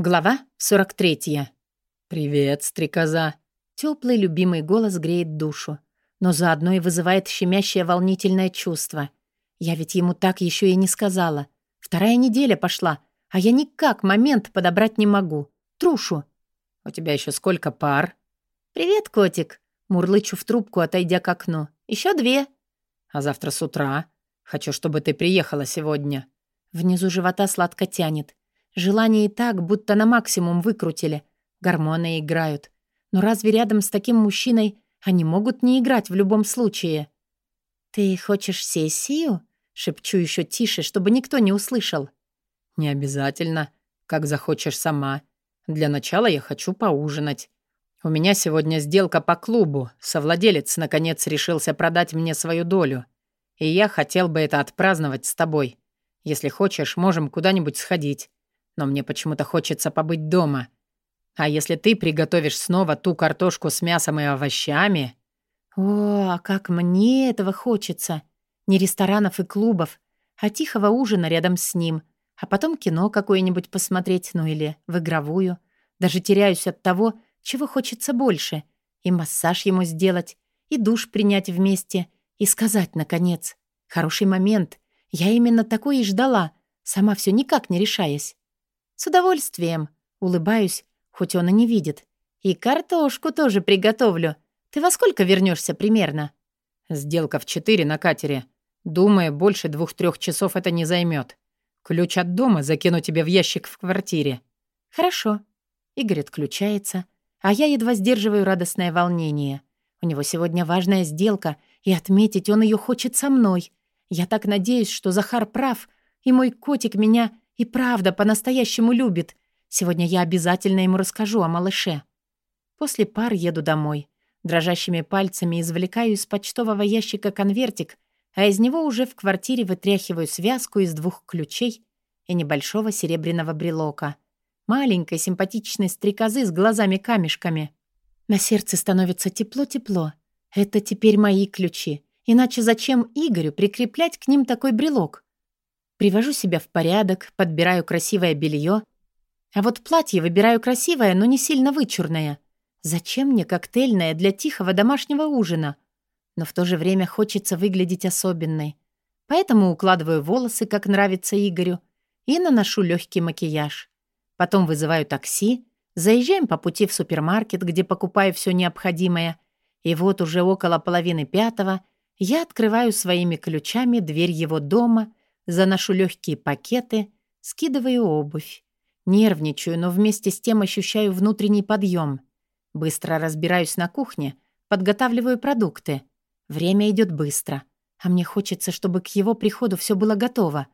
Глава 43. «Привет, стрекоза!» Теплый любимый голос греет душу, но заодно и вызывает щемящее волнительное чувство. Я ведь ему так еще и не сказала. Вторая неделя пошла, а я никак момент подобрать не могу. Трушу. «У тебя еще сколько пар?» «Привет, котик!» Мурлычу в трубку, отойдя к окну. Еще две». «А завтра с утра? Хочу, чтобы ты приехала сегодня». Внизу живота сладко тянет. Желание и так, будто на максимум выкрутили. Гормоны играют. Но разве рядом с таким мужчиной они могут не играть в любом случае? «Ты хочешь сессию?» — шепчу еще тише, чтобы никто не услышал. «Не обязательно. Как захочешь сама. Для начала я хочу поужинать. У меня сегодня сделка по клубу. Совладелец, наконец, решился продать мне свою долю. И я хотел бы это отпраздновать с тобой. Если хочешь, можем куда-нибудь сходить но мне почему-то хочется побыть дома. А если ты приготовишь снова ту картошку с мясом и овощами...» «О, а как мне этого хочется! Не ресторанов и клубов, а тихого ужина рядом с ним, а потом кино какое-нибудь посмотреть, ну или в игровую. Даже теряюсь от того, чего хочется больше. И массаж ему сделать, и душ принять вместе, и сказать, наконец. Хороший момент. Я именно такой и ждала, сама все никак не решаясь. «С удовольствием», — улыбаюсь, хоть он и не видит. «И картошку тоже приготовлю. Ты во сколько вернешься примерно?» «Сделка в четыре на катере. Думаю, больше двух-трех часов это не займет. Ключ от дома закину тебе в ящик в квартире». «Хорошо». Игорь отключается, а я едва сдерживаю радостное волнение. У него сегодня важная сделка, и отметить он ее хочет со мной. Я так надеюсь, что Захар прав, и мой котик меня и правда по-настоящему любит. Сегодня я обязательно ему расскажу о малыше. После пар еду домой. Дрожащими пальцами извлекаю из почтового ящика конвертик, а из него уже в квартире вытряхиваю связку из двух ключей и небольшого серебряного брелока. Маленькой симпатичной стрекозы с глазами-камешками. На сердце становится тепло-тепло. Это теперь мои ключи. Иначе зачем Игорю прикреплять к ним такой брелок? Привожу себя в порядок, подбираю красивое белье. А вот платье выбираю красивое, но не сильно вычурное. Зачем мне коктейльное для тихого домашнего ужина? Но в то же время хочется выглядеть особенной. Поэтому укладываю волосы, как нравится Игорю, и наношу легкий макияж. Потом вызываю такси, заезжаем по пути в супермаркет, где покупаю все необходимое. И вот уже около половины пятого я открываю своими ключами дверь его дома — Заношу легкие пакеты, скидываю обувь. Нервничаю, но вместе с тем ощущаю внутренний подъем. Быстро разбираюсь на кухне, подготавливаю продукты. Время идет быстро, а мне хочется, чтобы к его приходу все было готово.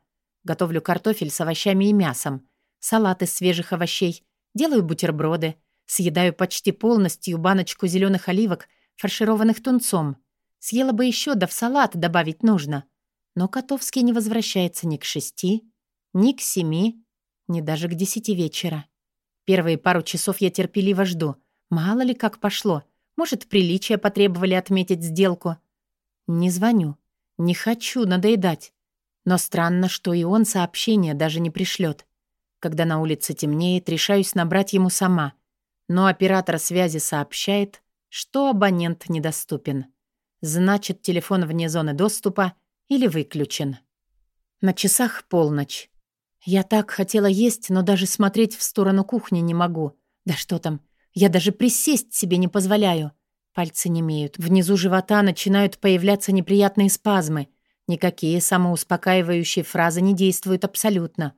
Готовлю картофель с овощами и мясом, салат из свежих овощей, делаю бутерброды, съедаю почти полностью баночку зеленых оливок, фаршированных тунцом. Съела бы еще, да в салат добавить нужно — но Котовский не возвращается ни к шести, ни к семи, ни даже к десяти вечера. Первые пару часов я терпеливо жду. Мало ли как пошло. Может, приличия потребовали отметить сделку. Не звоню. Не хочу надоедать. Но странно, что и он сообщение даже не пришлет. Когда на улице темнеет, решаюсь набрать ему сама. Но оператор связи сообщает, что абонент недоступен. Значит, телефон вне зоны доступа — или выключен. На часах полночь. Я так хотела есть, но даже смотреть в сторону кухни не могу. Да что там, я даже присесть себе не позволяю. Пальцы немеют. Внизу живота начинают появляться неприятные спазмы. Никакие самоуспокаивающие фразы не действуют абсолютно.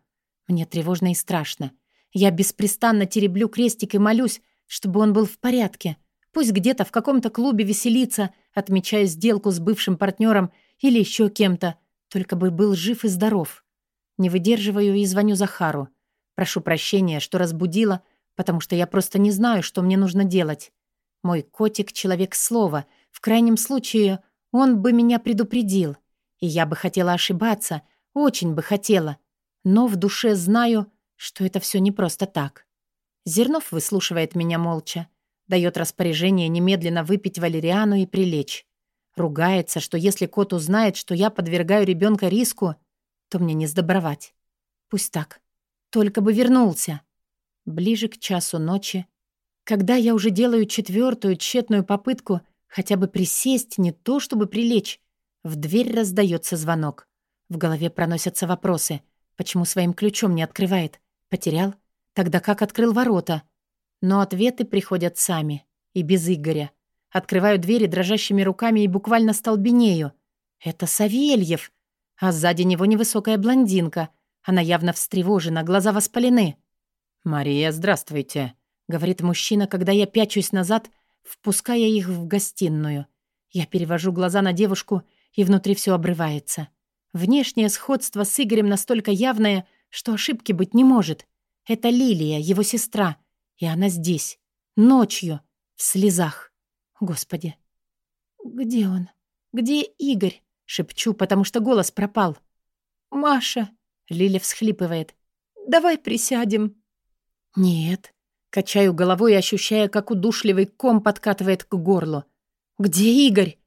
Мне тревожно и страшно. Я беспрестанно тереблю крестик и молюсь, чтобы он был в порядке. Пусть где-то в каком-то клубе веселится, отмечая сделку с бывшим партнером или еще кем-то, только бы был жив и здоров. Не выдерживаю и звоню Захару. Прошу прощения, что разбудила, потому что я просто не знаю, что мне нужно делать. Мой котик — человек слова. В крайнем случае, он бы меня предупредил. И я бы хотела ошибаться, очень бы хотела. Но в душе знаю, что это все не просто так. Зернов выслушивает меня молча. Дает распоряжение немедленно выпить валериану и прилечь. Ругается, что если кот узнает, что я подвергаю ребенка риску, то мне не сдобровать. Пусть так. Только бы вернулся. Ближе к часу ночи, когда я уже делаю четвертую тщетную попытку хотя бы присесть, не то чтобы прилечь, в дверь раздается звонок. В голове проносятся вопросы. Почему своим ключом не открывает? Потерял? Тогда как открыл ворота? Но ответы приходят сами. И без Игоря. Открываю двери дрожащими руками и буквально столбенею. Это Савельев. А сзади него невысокая блондинка. Она явно встревожена, глаза воспалены. «Мария, здравствуйте», — говорит мужчина, когда я пячусь назад, впуская их в гостиную. Я перевожу глаза на девушку, и внутри все обрывается. Внешнее сходство с Игорем настолько явное, что ошибки быть не может. Это Лилия, его сестра, и она здесь, ночью, в слезах. Господи, где он? Где Игорь? Шепчу, потому что голос пропал. «Маша!» — Лиля всхлипывает. «Давай присядем». «Нет». Качаю головой, ощущая, как удушливый ком подкатывает к горлу. «Где Игорь?»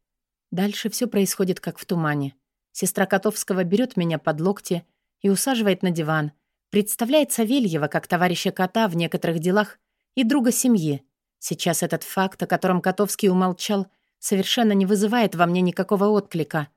Дальше все происходит, как в тумане. Сестра Котовского берет меня под локти и усаживает на диван. Представляет Савельева как товарища кота в некоторых делах и друга семьи. Сейчас этот факт, о котором Котовский умолчал, совершенно не вызывает во мне никакого отклика.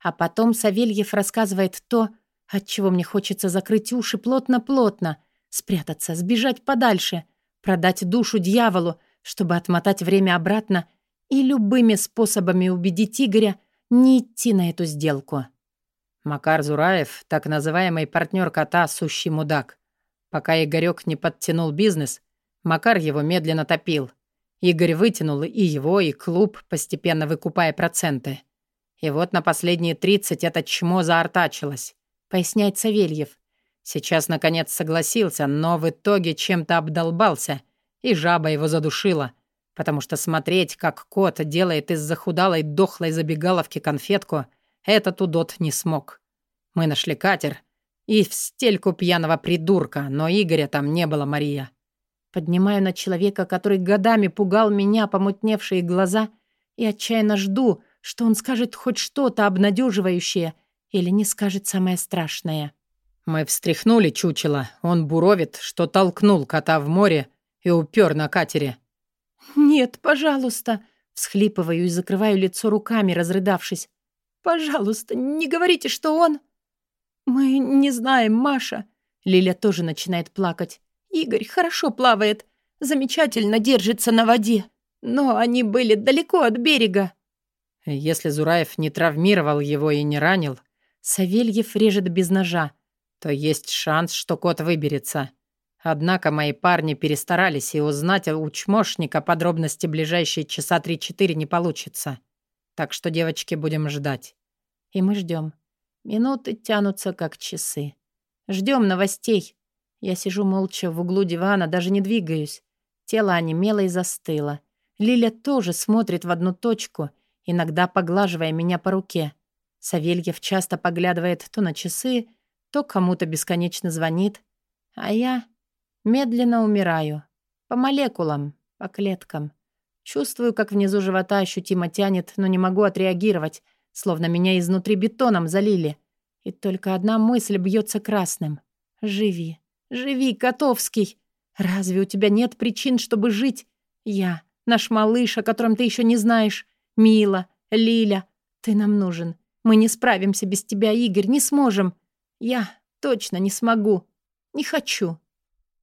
А потом Савельев рассказывает то, от чего мне хочется закрыть уши плотно-плотно, спрятаться, сбежать подальше, продать душу дьяволу, чтобы отмотать время обратно и любыми способами убедить Игоря не идти на эту сделку. Макар Зураев, так называемый партнер кота, сущий мудак. Пока Игорек не подтянул бизнес, Макар его медленно топил. Игорь вытянул и его, и клуб, постепенно выкупая проценты. И вот на последние 30 это чмо заортачилось, поясняет Савельев. Сейчас, наконец, согласился, но в итоге чем-то обдолбался, и жаба его задушила, потому что смотреть, как кот делает из захудалой дохлой забегаловки конфетку, этот удот не смог. Мы нашли катер и в стельку пьяного придурка, но Игоря там не было, Мария. Поднимаю на человека, который годами пугал меня помутневшие глаза, и отчаянно жду, что он скажет хоть что-то обнадеживающее или не скажет самое страшное. Мы встряхнули чучело. Он буровит, что толкнул кота в море и упер на катере. «Нет, пожалуйста!» Всхлипываю и закрываю лицо руками, разрыдавшись. «Пожалуйста, не говорите, что он...» «Мы не знаем, Маша». Лиля тоже начинает плакать. Игорь хорошо плавает, замечательно держится на воде. Но они были далеко от берега. Если Зураев не травмировал его и не ранил, Савельев режет без ножа, то есть шанс, что кот выберется. Однако мои парни перестарались, и узнать у чмошника подробности ближайшие часа три-четыре не получится. Так что, девочки, будем ждать. И мы ждем. Минуты тянутся, как часы. Ждем новостей. Я сижу молча в углу дивана, даже не двигаюсь. Тело онемело и застыло. Лиля тоже смотрит в одну точку, иногда поглаживая меня по руке. Савельев часто поглядывает то на часы, то кому-то бесконечно звонит. А я медленно умираю. По молекулам, по клеткам. Чувствую, как внизу живота ощутимо тянет, но не могу отреагировать, словно меня изнутри бетоном залили. И только одна мысль бьется красным. «Живи, живи, Котовский! Разве у тебя нет причин, чтобы жить? Я, наш малыш, о котором ты еще не знаешь, Мила, Лиля, ты нам нужен. Мы не справимся без тебя, Игорь, не сможем. Я точно не смогу. Не хочу».